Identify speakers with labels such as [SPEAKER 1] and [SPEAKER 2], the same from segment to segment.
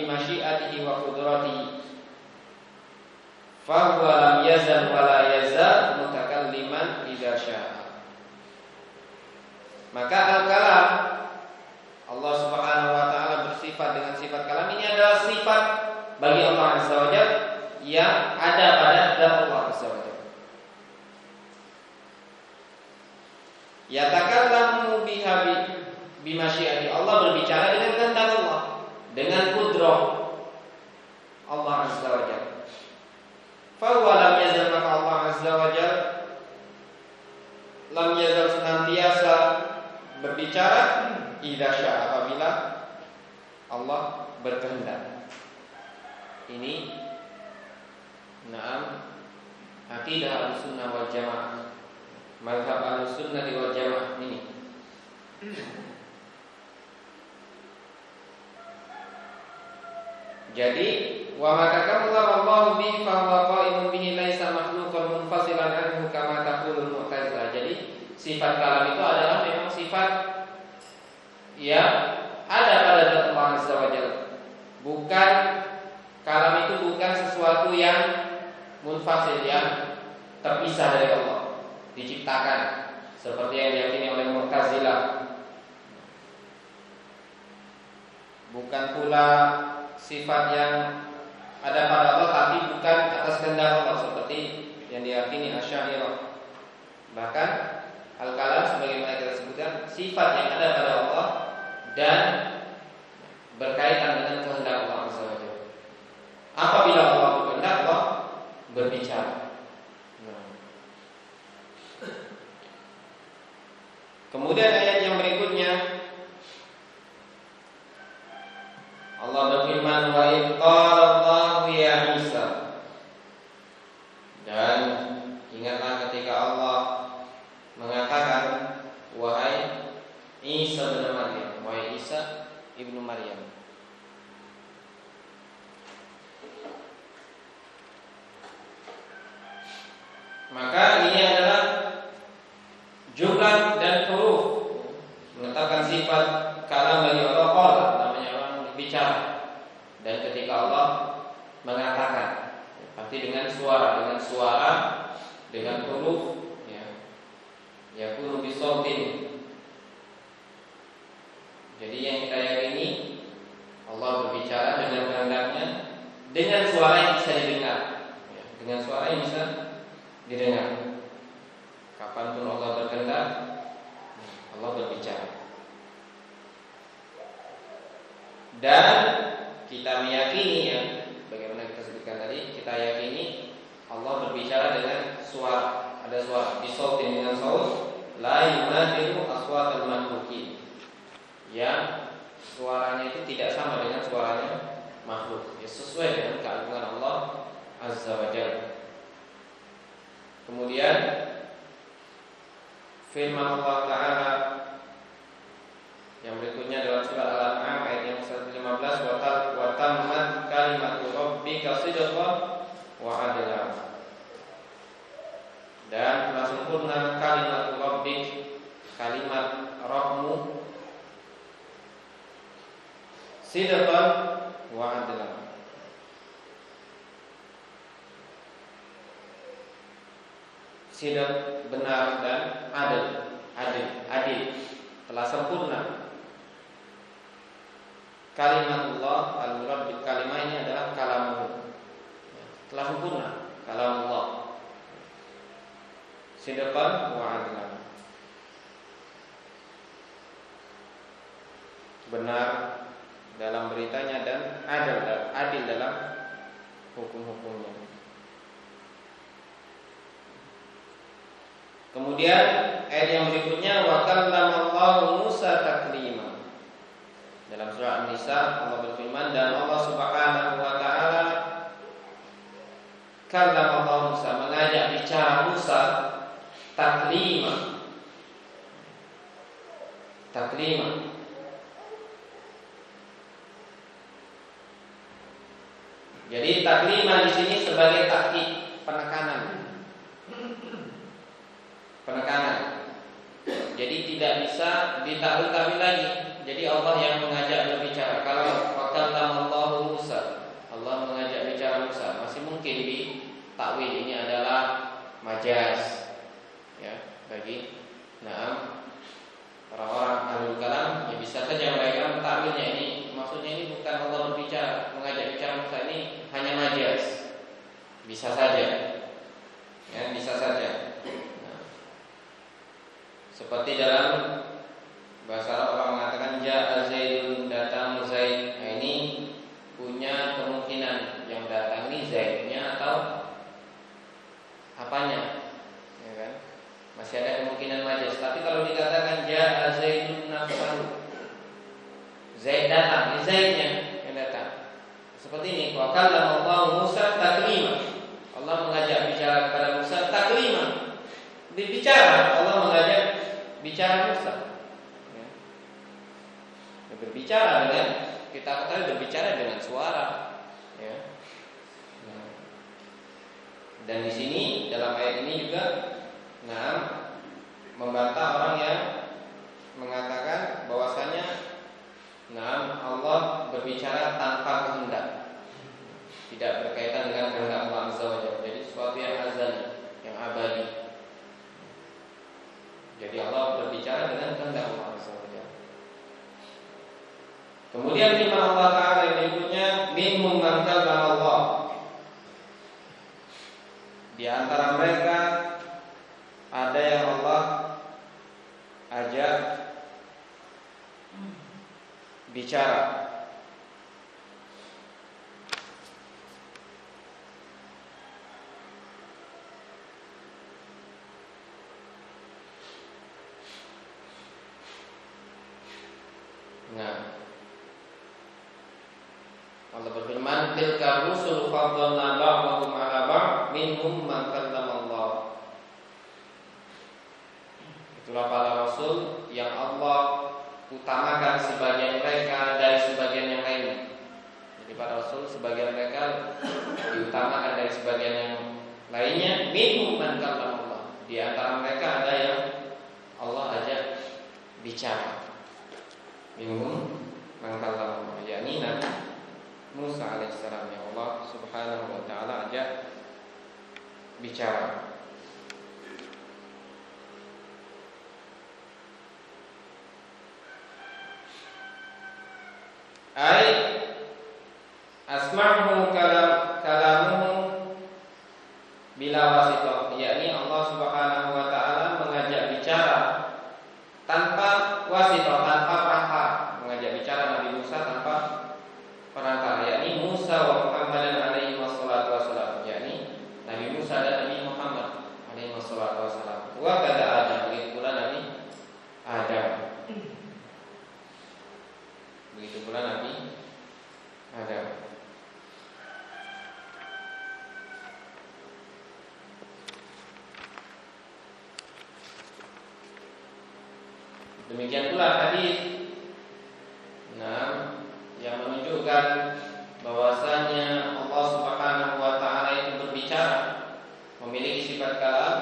[SPEAKER 1] bimasyiatihi wa qudratihi. Fahuwa lam yazal wa la yazal mutakalliman idza syaa. Maka al-kalam Allah Subhanahu wa taala bersifat dengan sifat kalam ini adalah sifat bagi Allah Azza wa Jalla yang ada pada zat Allah Azza wa Jalla. Yatakallamu biha bimasyiati Allah berbicara dengan kehendak Allah, dengan kudrah Allah Azza wa Jalla. Fahuwa lam yazal maka Allah Azza wa Jalla lam yazal senantiasa berbicara idza syaa apabila Allah berkehendak. Ini Naam Akidah al-sunnah wal jamaah. Madhab al-sunnah wal jamaah Ini. Jadi Wa matakamallah Allah bi Fahuwa sifat kalam itu adalah memang sifat yang ada pada zat Allah Azza wa. Bukan kalam itu bukan sesuatu yang munfasil yang terpisah dari Allah, diciptakan seperti yang diyakini oleh Mu'tazilah. Bukan pula sifat yang ada pada Allah tapi bukan atas kehendak Allah seperti yang diyakini Asy'ariyah. Bahkan al-kalam sebagaimana kita sebutkan sifat yang ada pada Allah dan berkaitan dengan kehendak Allah Jalla. Apabila Allah berkehendak, Allah berbicara. Nah. Kemudian ayat yang berikutnya dengan suara sidqan wa adla. Sidak benar dan adil, adil, adil, telah sempurna. Kalimatullah al-murad bil kalimah ini adalah kalamu. Telah sempurna kalamullah. Sidqan wa adlan. Benar dalam beritanya dan adil, adil dalam hukum-hukumnya. Kemudian ayat yang berikutnya wa kallamallahu Musa taklima. Dalam surah An-Nisa Allah berfirman dan Allah Subhanahu wa taala kallamallahu Musa mengajak bicara Musa taklima. Taklima. Jadi taklima di sini sebagai takkid penekanan penekanan. Jadi tidak bisa ditakwil-takwil lagi. Jadi Allah yang mengajak berbicara. Kalau Allah Musa. Allah mengajak bicara Musa. Masih mungkin di takwil ini adalah majaz. Ya, bagi nah orang-orang ahli kalam ya bisa saja mereka mentakwilnya ini maksudnya ini bukan Allah majaz. Bisa saja. Ya, bisa saja. Nah, seperti dalam bahasa Arab orang mengatakan ja'a Zaidun datang Zaid. Nah, ini punya kemungkinan yang datang ini Zaidnya atau apanya? Ya kan? Masih ada kemungkinan majaz. Tapi kalau dikatakan ja'a Zaidun nafsahu. Zaid datang, ini Zaidnya yang datang. Seperti ini, wa kallama Musa taklima. Allah mengajak bicara kepada Musa taklima. Berbicara, Allah mengajak bicara Musa berbicara dengan kita ketahui berbicara dengan suara ya. Nah. Dan di sini dalam ayat ini juga nah membantah orang yang mengatakan bahwasanya nah Allah berbicara tanpa kehendak tidak berkaitan dengan kehendak Allah Azza Jadi sesuatu yang azali, yang abadi. Jadi Allah berbicara dengan kehendak Allah Azza Kemudian firman Allah Taala yang berikutnya minhum man Allah. Di antara mereka ada yang Allah ajak bicara Nah, Allah berfirman, "Tilka rusul faddalna ba'dahum 'ala ba'd, minhum man kallama Allah." Itulah para rasul yang Allah utamakan sebagian mereka dari sebagian yang lain. Jadi para rasul sebagian mereka diutamakan dari sebagian yang lainnya, minhum man Allah. Di antara mereka ada yang Allah ajak bicara. Minhum man Allah, yakni Nabi Musa alaihissalam yang Allah subhanahu wa ta'ala ajak bicara Ay asma'hu kalam kalamuhu bila wasitoh yakni Allah subhanahu wa ta'ala mengajak bicara tanpa wasitoh tanpa perantara mengajak bicara Nabi Musa tanpa perantara yakni Musa wa Muhammad alaihi wassalatu wassalam yakni Nabi Musa dan Nabi Muhammad alaihi wassalatu wassalam wa kada Adam begitu pula Nabi Adam begitu pula Nabi Adam Demikian pula hadis Nah, yang menunjukkan bahwasanya Allah Subhanahu wa taala itu berbicara, memiliki sifat kalam.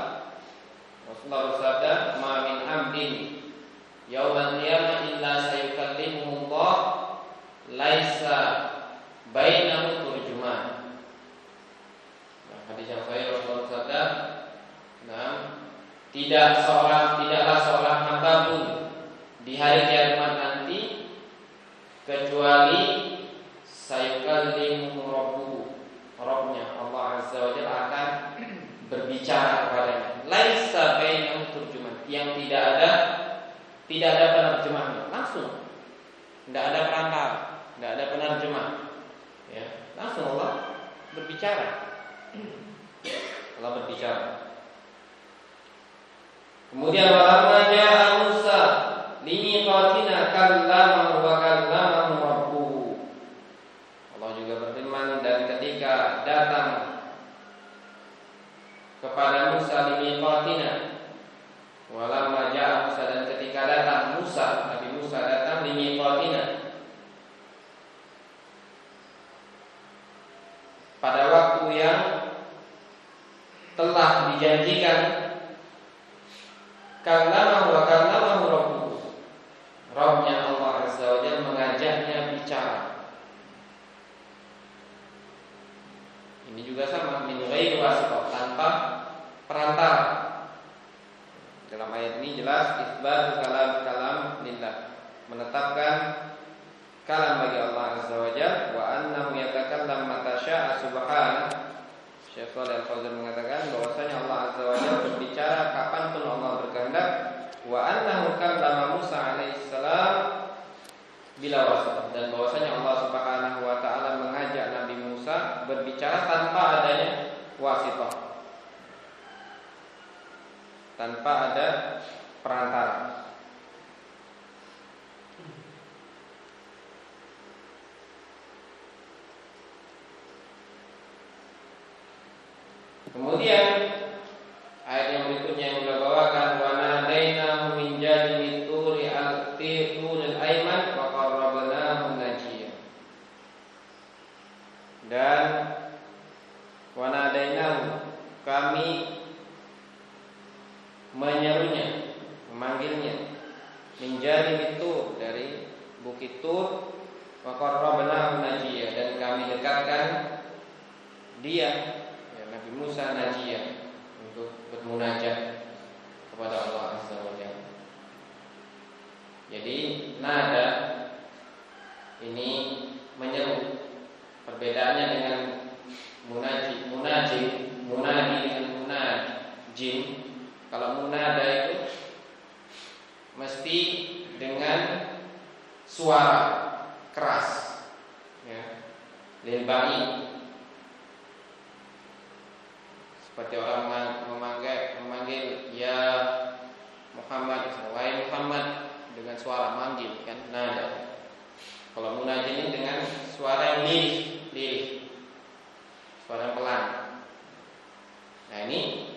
[SPEAKER 1] Rasulullah bersabda, "Ma min 'abdin yaumal qiyamah illa sayukallimuhu Allah laisa bainahu turjuman." Nah, hadis yang sahih Rasulullah bersabda, "Nah, tidak seorang tidaklah seorang hamba pun di hari kiamat nanti kecuali sayukallimu rabbuhu Rabbnya Allah Azza wa Jalla akan berbicara kepadanya laisa bainahu turjuman yang tidak ada tidak ada penerjemahnya langsung. Tidak ada perantara. Tidak ada penerjemah ya. Langsung Allah berbicara. Allah berbicara. Kemudian walamma ja'a Musa limiqatina kallamahu wa kallamahu rabbuhu. Allah juga berfirman dan ketika datang kepada Musa limiqatina walamma ja'a Musa dan ketika datang Musa Nabi Musa datang limiqatina pada waktu yang telah dijanjikan kallamahu wa kallamahu rabbuhu Rabbnya Allah Azza wa Jalla mengajaknya bicara Ini juga sama min ghairi wasithah tanpa perantara. Dalam ayat ini jelas isbat kalam kalam lillah menetapkan kalam bagi Allah Azza wa Jalla wa annahu yatakallam mata syaa subhanahu Syekh Shalih Al-Fauzan mengatakan bahwasanya Allah Azza wa Jalla berbicara kapan pun Allah berkehendak wa annahu kallama Musa alaihissalam bila wasat dan bahwasanya Allah Subhanahu wa taala mengajak Nabi Musa berbicara tanpa adanya wasithah tanpa ada perantara. Kemudian ayat yang berikutnya yang beliau bawakan wa nadainahu min janibi turi al-tirul aiman wa qarrabnahu najiyya. Dan wa nadainahu kami menyerunya, memanggilnya menjadi itu dari bukit Tur wa qarrabnahu najiyya dan kami dekatkan dia ya, Nabi Musa najiyya untuk bermunajat kepada Allah Azza wa Jalla. Jadi nada ini menyeru perbedaannya dengan munaji, munaji, munadi dengan munajim kalau munada itu mesti dengan suara keras, ya, lilbai. Seperti orang memanggil, memanggil ya Muhammad, wahai Muhammad dengan suara manggil kan nada. Kalau munajat ini dengan suara yang lirih, lirih, suara yang pelan. Nah ini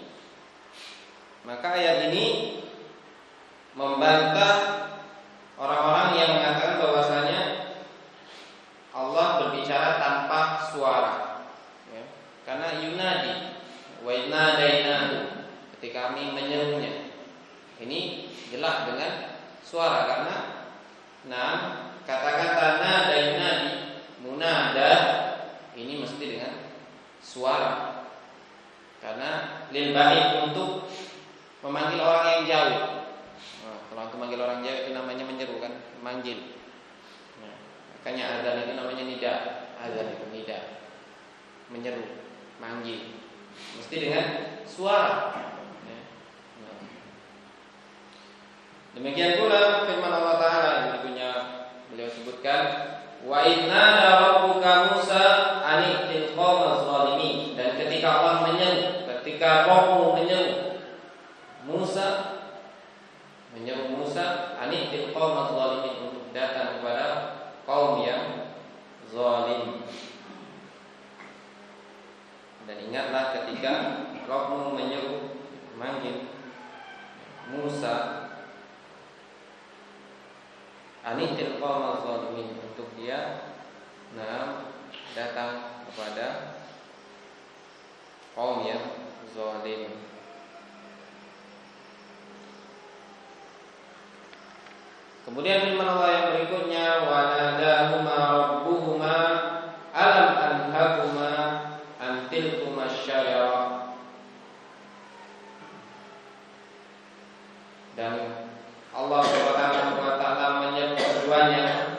[SPEAKER 1] maka ayat ini membantah orang-orang yang mengatakan bahwasanya Allah berbicara tanpa suara. Ya. Karena yunadi wa nadainahu ketika kami menyerunya. Ini jelas dengan suara karena nah kata-kata nada yunadi munada ini mesti dengan suara. Karena lil untuk memanggil orang yang jauh. Nah, kalau untuk manggil orang jauh itu namanya menyeru kan, manggil. Nah, makanya azan itu namanya nida, azan itu nida, menyeru, manggil. Mesti dengan suara. Ya. Demikian pula firman Allah Taala yang berikutnya beliau sebutkan Wa inna rabbuka Musa anitil qawma zalimin dan ketika Allah menyeru, ketika Rohmu menyeru Musa menyuruh Musa anitil qaumaz zalimin untuk datang kepada kaum yang zalim. Dan ingatlah ketika Rabbmu menyuruh manggil Musa anitil qaumaz zalimin untuk dia nah datang kepada kaum yang zalim. Kemudian firman Allah yang berikutnya wa nadahuma rabbuhuma alam anhakuma an tilkuma syajara Dan Allah Subhanahu wa taala menyeru keduanya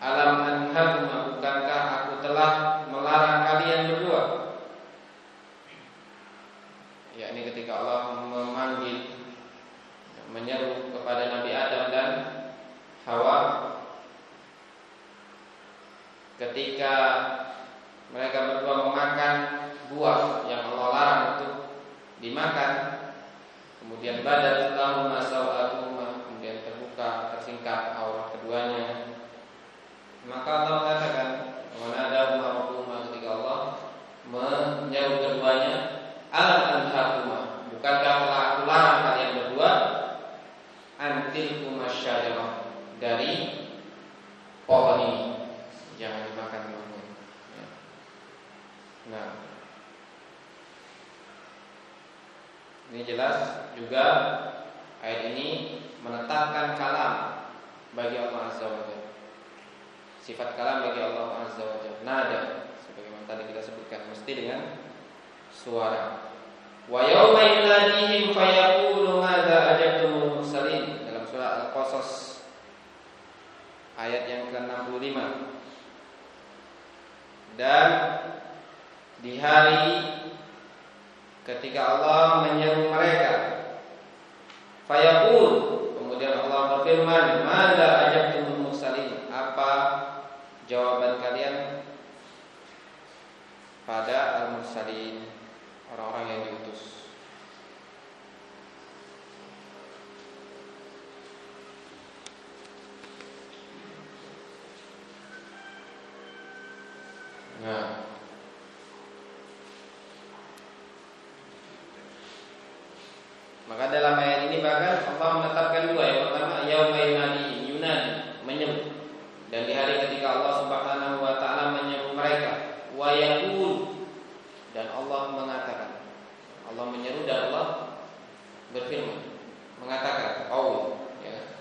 [SPEAKER 1] Alam anhakuma bukankah aku telah melarang kalian berdua yakni ketika Allah memanggil menyeru kepada Nabi Adam dan Hawa ketika mereka berdua memakan buah yang Allah larang untuk dimakan kemudian badan lahum masawatuhuma kemudian terbuka tersingkap aurat keduanya maka Allah mengatakan ada rabbuhuma ketika Allah menyeru keduanya alam anhakuma bukankah telah aku larang kalian berdua antil dari pohon ini jangan dimakan buahnya. Ya. Nah, ini jelas juga ayat ini menetapkan kalam bagi Allah Azza wa Jalla. sifat kalam bagi Allah Azza wa Jalla. Nada tadi kita sebutkan mesti dengan suara. Wa yauma yunadihim fayaqulu madza ajabtumul mursalin dalam surah Al-Qasas ayat yang ke-65. Dan di hari ketika Allah menyeru mereka fayaqul kemudian Allah berfirman madza ajabtumul mursalin apa jawaban kalian pada al-mursalin orang-orang yang diutus Nah, Maka dalam ayat ini bahkan Allah menetapkan dua. Yang pertama yauma yunadi yunadi menyeru. Dan di hari ketika Allah Subhanahu wa taala menyeru mereka wa yaqul dan Allah mengatakan. Allah menyeru dan Allah berfirman mengatakan qaul ya.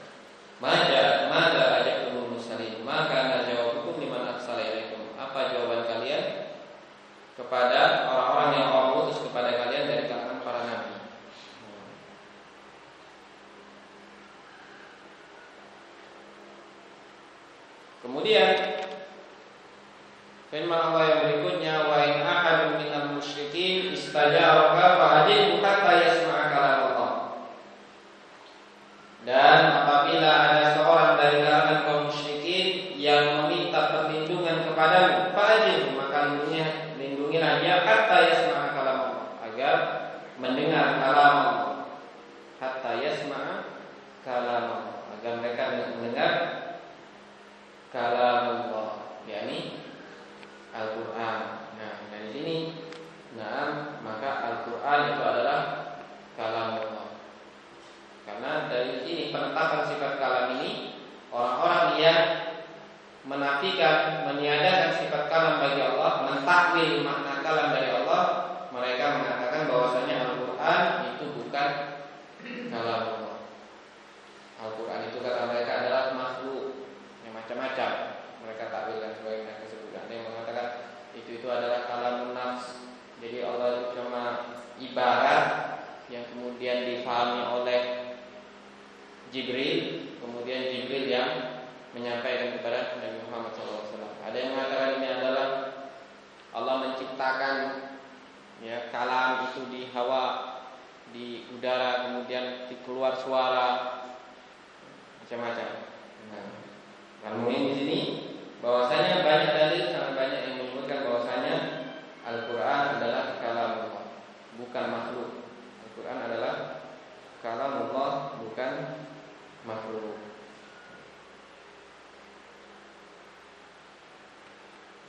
[SPEAKER 1] Mada mada ajakumul mursalin maka jawabukum liman arsala ilaikum. Apa jawaban kalian kepada orang-orang yang Allah utus kepada kalian dari kalangan para nabi? Kemudian firman Allah yang berikutnya wa in ahadun minal musyrikin istajaraka fa'ajibhu hatta yasma'a kalam Allah. Dan apabila ada seorang dari kalangan kaum musyrikin yang meminta perlindungan kepadamu, fa'ajibhu maka lindungilah, lindungilah dia hatta yasma'a kalam Allah agar mendengar kalam Allah. Hatta yasma'a kalam Allah agar mereka mendengar kalamullah yakni Al-Qur'an. Nah, dari sini nah, maka Al-Qur'an itu adalah kalamullah. Karena dari sini penetapan sifat kalam ini orang-orang yang menafikan, meniadakan sifat kalam bagi Allah, mentakwil makna kalam dari Allah, mereka mengatakan bahwasanya Al-Qur'an itu bukan kalamullah. Al-Quran itu kata mereka adalah makhluk yang macam-macam. Mereka takwilkan sebagai mereka sebutkan. Ada yang mengatakan itu itu adalah kalam nafs. Jadi Allah itu cuma ibarat yang kemudian difahami oleh Jibril, kemudian Jibril yang menyampaikan kepada Nabi Muhammad SAW. Ada yang mengatakan ini adalah Allah menciptakan ya kalam itu di hawa, di udara, kemudian keluar suara macam-macam. Nah, namun di sini bahwasanya banyak dalil sangat banyak yang menyebutkan bahwasanya Al-Qur'an adalah kalamullah, bukan makhluk. Al-Qur'an adalah kalamullah, bukan makhluk.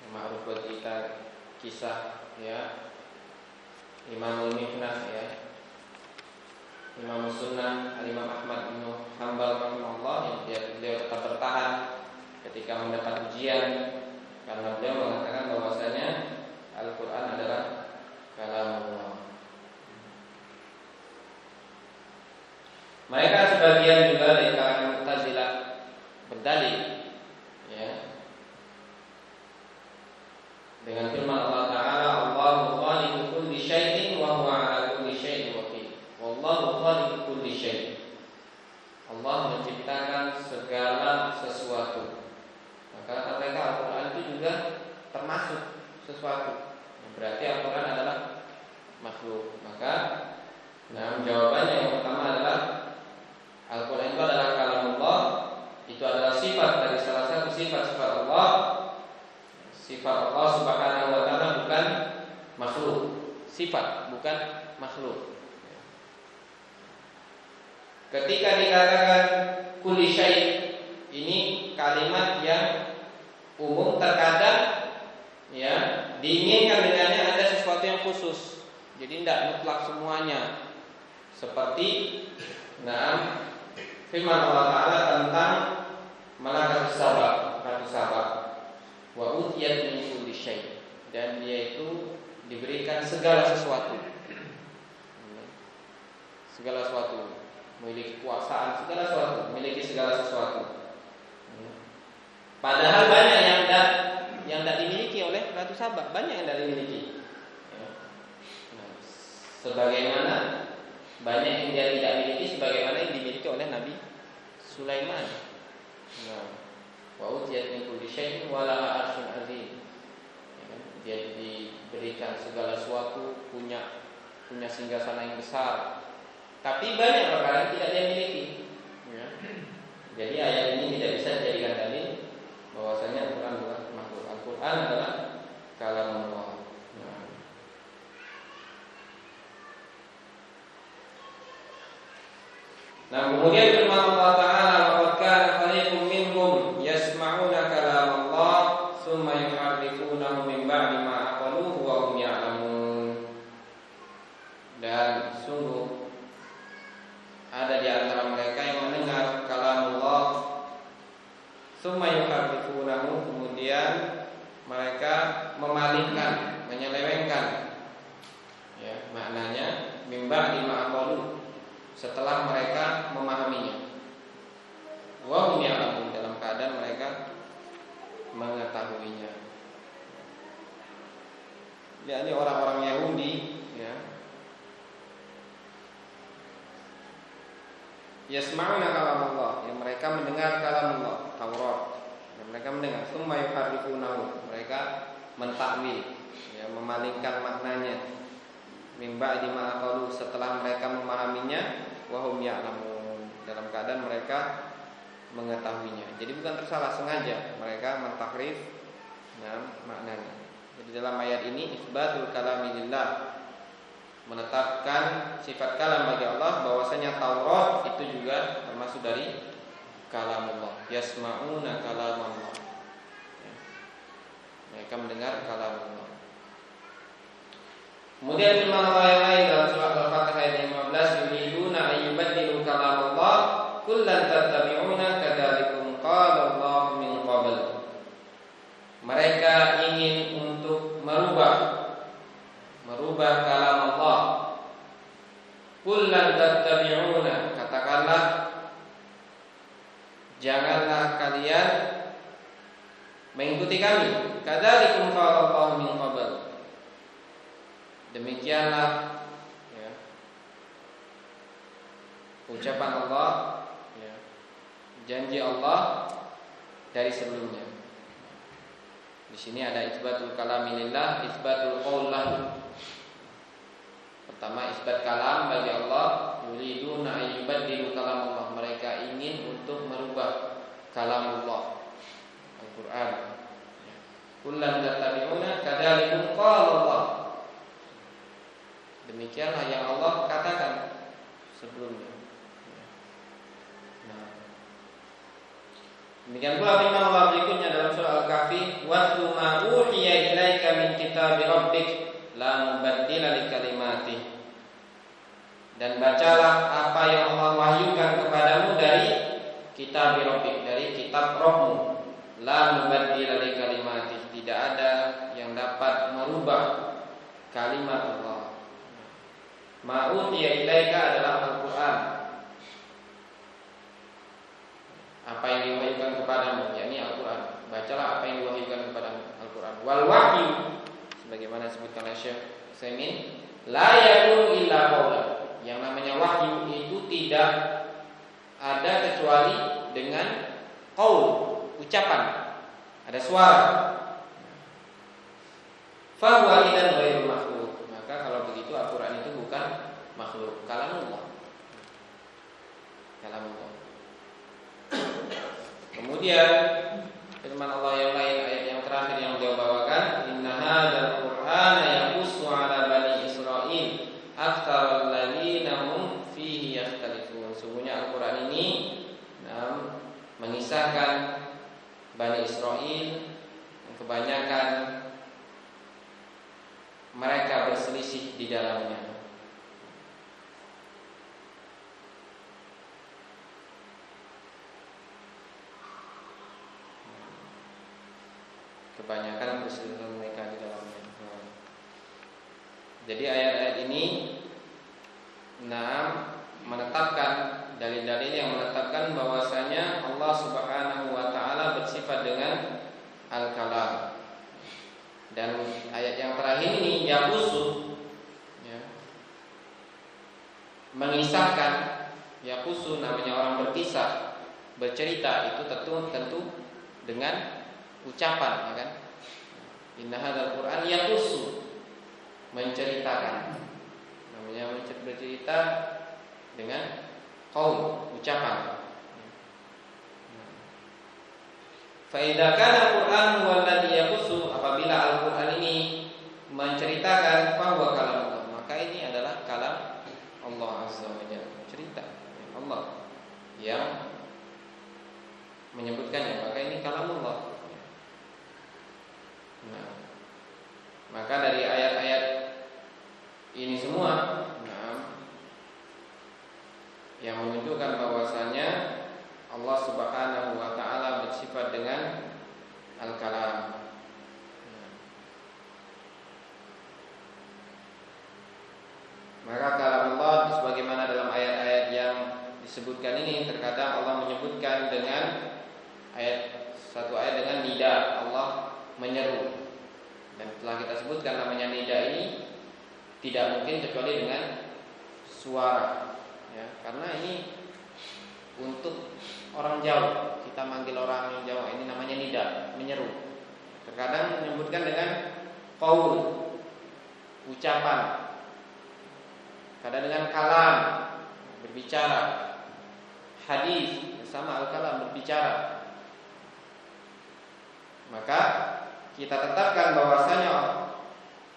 [SPEAKER 1] Yang ma'ruf buat kita kisah ya Imamul Mihnah ya Imam Sunnah Imam Ahmad bin Hambal rahimahullah yang dia beliau tetap bertahan ketika mendapat ujian karena beliau mengatakan bahwasanya Al-Qur'an adalah kalamullah. Mereka sebagian juga dari kalangan Mu'tazilah berdalil ya dengan firman Allah Taala Allahu khaliqu kulli syai'in wa huwa 'ala kulli syai'in wakil. Wallahu khaliqu kulli syai'. Allah menciptakan segala sesuatu. Maka kata mereka Al-Qur'an itu juga termasuk sesuatu. Berarti Al-Qur'an adalah makhluk. Maka nah jawabannya yang pertama adalah Al-Qur'an itu adalah kalamullah. Itu adalah sifat dari salah satu sifat-sifat Allah. Sifat Allah Subhanahu wa taala bukan makhluk. Sifat bukan makhluk. Ketika dikatakan kuli ini kalimat yang umum terkadang ya diinginkan dengannya ada sesuatu yang khusus. Jadi tidak mutlak semuanya. Seperti nah firman Allah Taala tentang malaikat sabak, ratu sabak. Wa utiyat kulli syai. Dan dia itu diberikan segala sesuatu. Segala sesuatu memiliki kekuasaan segala sesuatu, memiliki segala sesuatu. Padahal banyak yang banyak yang tidak dimiliki. Ya. Nah, sebagaimana banyak yang dia tidak miliki sebagaimana yang dimiliki oleh Nabi Sulaiman. Nah, wa utiyat min kulli syai'in. Ya kan? Dia diberikan segala sesuatu, punya punya singgasana yang besar. Tapi banyak perkara yang tidak dia miliki. Ya. Jadi ayat ini tidak bisa dijadikan dalil bahwasanya Al-Qur'an bukan makhluk. Al-Qur'an adalah kalam Allah. Nah, kemudian firman Allah Taala, "Wa kana fariqum minhum yasma'una kalam Allah, tsumma yuharrifunahu min ba'di ma aqaluhu wa hum ya'lamun." Dan sungguh ada di antara mereka yang mendengar kalam Allah, tsumma yuharrifunahu, kemudian mereka memalingkan, menyelewengkan ya, maknanya mimba di ma'aqalu setelah mereka memahaminya. Wa hum ya'lamun dalam keadaan mereka mengetahuinya. ini orang-orang Yahudi ya. Yasma'una kalam Allah, yang mereka mendengar kalam Allah, Taurat. Yang mereka mendengar, summa yuharrifunahu. Mereka mentakwil, ya, memalingkan maknanya. Mimba di setelah mereka memahaminya wahum ya'lamun dalam keadaan mereka tersalah sengaja mereka mentakrif nah, maknanya. Jadi dalam ayat ini isbatul kalami lillah menetapkan sifat kalam bagi Allah bahwasanya Taurat itu juga termasuk dari kalam Allah. Yasma'una kalam Allah. Ya. Mereka mendengar kalam Allah. Kemudian firman Allah yang lain dalam surat Al-Fatihah ayat 15 yuriduna ayyubaddilu kalam Allah kullan tattabi'una kadzalikum qala Allah min qabl. Mereka ingin untuk merubah merubah kalam Allah. Kullan tattabi'una katakanlah janganlah kalian mengikuti kami. Kadzalikum qala Allah min qabl Demikianlah ya, ucapan Allah, ya, janji Allah dari sebelumnya. Di sini ada isbatul kalamilillah, isbatul qaul Pertama isbat kalam bagi Allah, yuriduna ayyubaddilu kalam Allah. Mereka ingin untuk merubah kalam Allah. Al-Qur'an. Kullan tattabi'una kadzalikum qala Allah. Demikianlah yang Allah katakan sebelumnya. Nah. Demikian pula firman Allah berikutnya dalam surah Al-Kahfi, "Wa ma uhiya ilaika min kitabi rabbik la mubaddila li kalimati." Dan bacalah apa yang Allah wahyukan kepadamu dari kitab rabbik, dari kitab Rabbmu. La mubaddila li kalimati. Tidak ada yang dapat merubah kalimat Allah. Ma'utiya ilaika adalah Al-Quran. Apa yang diwahyukan kepadamu yakni Al-Quran. Bacalah apa yang diwahyukan kepadamu Al-Quran. Wal wahyu Sebagaimana disebutkan oleh Syekh Semin La yakun illa qawla Yang namanya wahyu itu tidak Ada kecuali dengan Qaul Ucapan. Ada suara. Fahuwa idan ghairu makhluk Maka kalau begitu Al-Quran itu bukan makhluk kalamullah. Kalamullah. Kemudian firman Allah yang lain ayat yang terakhir yang beliau bawakan, "Inna hadzal Qur'ana yaqussu 'ala bani Israil aktsar alladziina hum fihi yakhtalifun." Sungguhnya Al-Qur'an ini nah, mengisahkan Bani Israel yang kebanyakan mereka berselisih di dalamnya. kebanyakan keseluruhan mereka di dalamnya. Jadi ayat-ayat ini enam menetapkan dalil-dalil yang menetapkan bahwasanya Allah Subhanahu wa taala bersifat dengan al-kalam. Dan ayat yang terakhir ini yakusu ya, mengisahkan yakusu namanya orang berkisah bercerita itu tentu tentu dengan ucapan ya kan Inna hadzal Qur'an yakusu menceritakan. Namanya bercerita dengan qaul, ucapan. Faidah Al-Quran huwaladhi yakusu apabila Al-Quran ini menceritakan bahwa kalam Allah, maka ini adalah kalam Allah Azza wa Jalla, cerita Allah yang menyebutkannya, maka ini kalam Allah. Nah, maka dari ayat-ayat ini semua nah, yang menunjukkan bahwasanya Allah Subhanahu wa taala bersifat dengan al-kalam. Maka kalam Allah sebagaimana dalam ayat-ayat yang disebutkan ini terkadang Allah menyebutkan dengan ayat satu ayat dengan nida Allah menyeru dan telah kita sebutkan namanya nida ini tidak mungkin kecuali dengan suara ya. Karena ini untuk orang jauh kita manggil orang jauh ini namanya nida menyeru. Terkadang menyebutkan dengan qaul ucapan. Kadang dengan kalam berbicara. Hadis bersama al-kalam berbicara. Maka kita tetapkan bahwasanya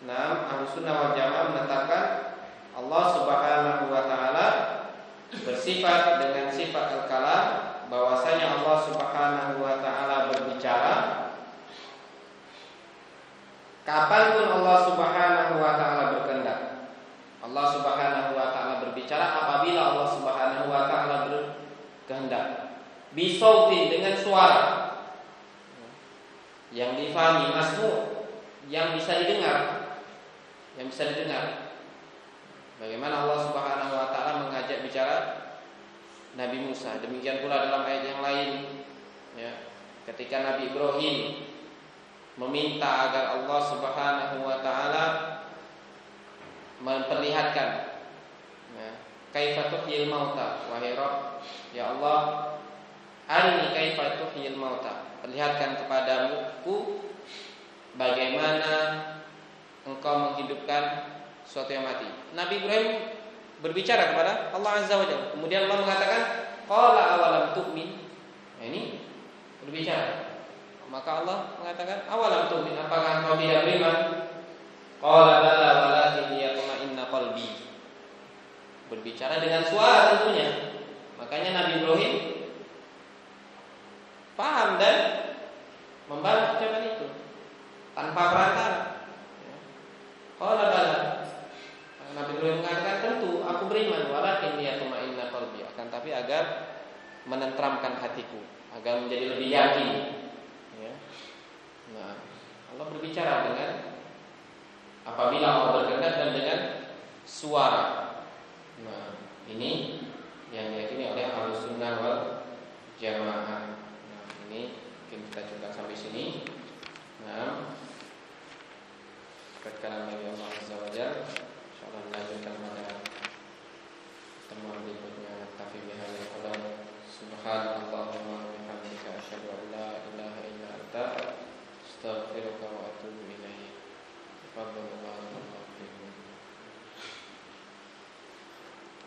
[SPEAKER 1] Nah, Ahlu Sunnah wal Jamaah menetapkan Allah Subhanahu wa taala bersifat dengan sifat al-kalam bahwasanya Allah Subhanahu wa taala berbicara kapan pun Allah Subhanahu wa taala berkehendak. Allah Subhanahu wa taala berbicara apabila Allah Subhanahu wa taala berkehendak. Bisautin dengan suara yang difahami masmu yang bisa didengar. Yang bisa didengar. Bagaimana Allah Subhanahu wa taala mengajak bicara Nabi Musa. Demikian pula dalam ayat yang lain ya, ketika Nabi Ibrahim meminta agar Allah Subhanahu wa taala memperlihatkan ya, kaifa mauta? Wahai Rabb ya Allah arini kaifa tuhyil mauta perlihatkan kepadaku bagaimana engkau menghidupkan sesuatu yang mati. Nabi Ibrahim berbicara kepada Allah Azza wa Jalla. Kemudian Allah mengatakan, "Qala awalam tu'min?" Nah, ini berbicara. Maka Allah mengatakan, "Awalam tu'min? Apakah engkau tidak beriman?" Qala bala walakin inna qalbi. Berbicara dengan suara tentunya. Makanya Nabi Ibrahim paham dan membalas ucapan itu tanpa perantara. Qala bala. Nabi Ibrahim mengatakan tentu aku beriman walakin liyatma'inna qalbi. Akan tapi agar menentramkan hatiku agar menjadi lebih yakin